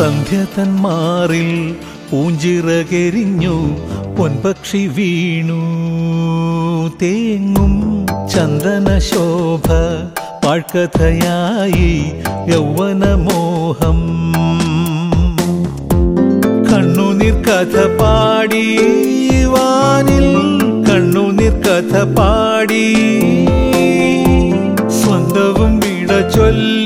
സന്ധ്യ തന്മാറിൽ പൂഞ്ചിറകെരിഞ്ഞു പൊൻപക്ഷി വീണു. തേങ്ങും ചന്ദന ശോഭ പാഴ്ക്കഥയായി യൗവനമോഹം. കണ്ണുനീർ കഥ പാടി വാനിൽ കണ്ണുനീർ കഥ പാടി സ്വന്തവും വിട ചൊല്ലി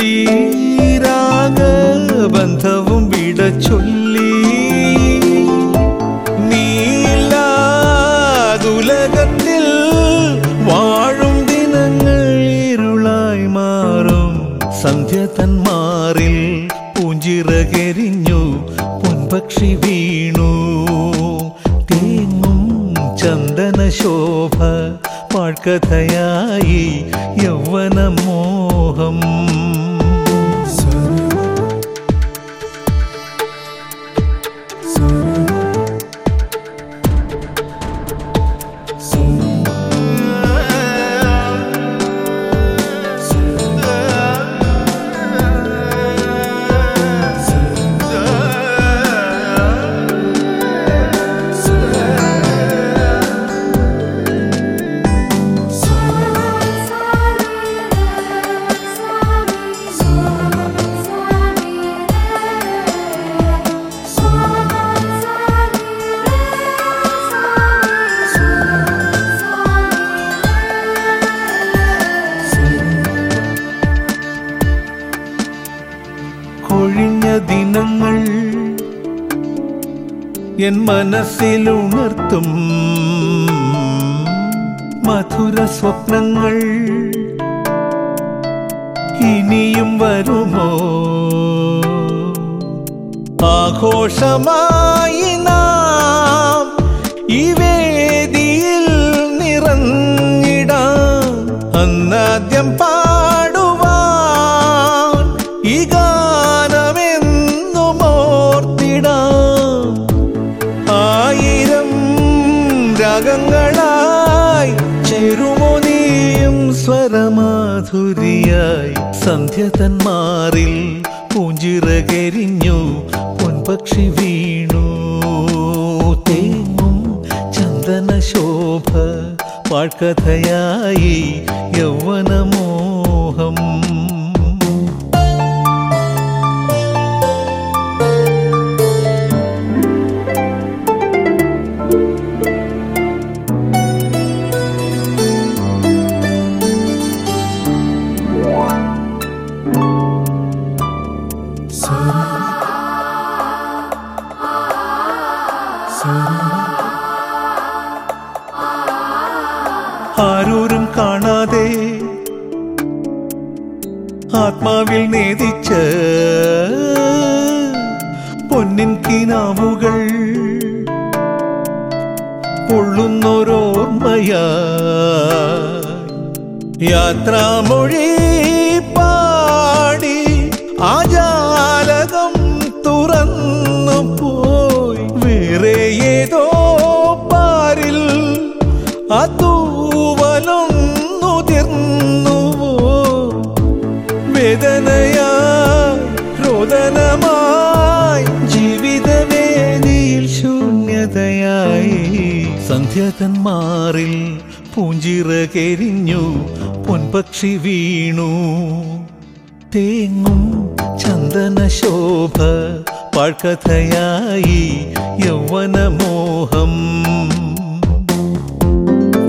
സന്ധ്യ തന്മാറിൽ പൂഞ്ചിറകരിഞ്ഞു പൊൻപക്ഷി വീണു. തേങ്ങും ചന്ദന ശോഭ പാഴ്ക്കഥയായി യൗവനമോഹം. എൻ മനസ്സിലുണർത്തും മധുര സ്വപ്നങ്ങൾ ഇനിയും വരുമോ? ആഘോഷമായി നാം ഈ വേദിയിൽ നിറഞ്ഞിടാം. അന്നാദ്യം പാടുവാൻ രാഗങ്ങളായി ചേരുമോ നീയും സ്വരമാധുരിയായി സന്ധ്യ തന്മാറിൽ പൂഞ്ചിറകരിഞ്ഞു പൊൻപക്ഷി വീണു. തേങ്ങും ചന്ദന ശോഭ പാഴ്കഥയായി യൗവനമോഹം ആരോരും കാണാതെ ആത്മാവിൽ നേതിച്ച് പൊന്നിൻ കിനാവുകൾ പൊള്ളുന്നൊരോർമ്മയാ യാത്രാമൊഴി രോദനമായി ജീവിതവേദിയിൽ ശൂന്യതയായി സന്ധ്യതന്മാറിൽ പൂഞ്ചിറകെരിഞ്ഞു പൊൻപക്ഷി വീണു. തേങ്ങും ചന്ദന ശോഭ പാഴ്ക്കഥയായി യൗവനമോഹം.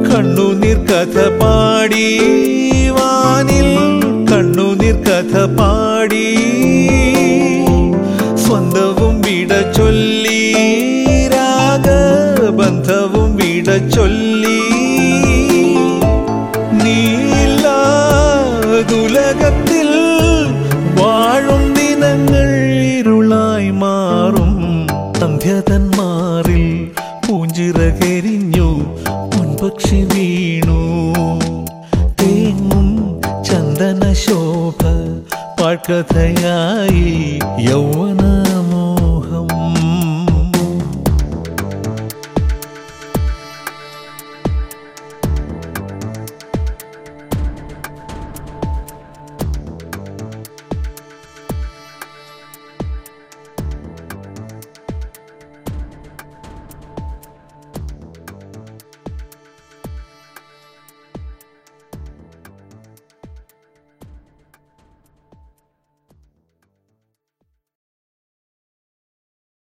കണ്ണുനീർ കഥ പാടി വാനിൽ കണ്ണുനീർ കഥ പാടി സ്വന്തവും വിട ചൊല്ലി രാഗബന്ധവും വിട ചൊല്ലി. നീലകത്തിൽ വാഴും ദിനങ്ങൾ ഇരുളായി മാറും. സന്ധ്യതന്മാറിൽ പൂഞ്ചിറകരിഞ്ഞു മുൻപക്ഷി വീണു. തേങ്ങും ചന്ദന ശോഭ പാഴ്ക്കഥയായി യൗവന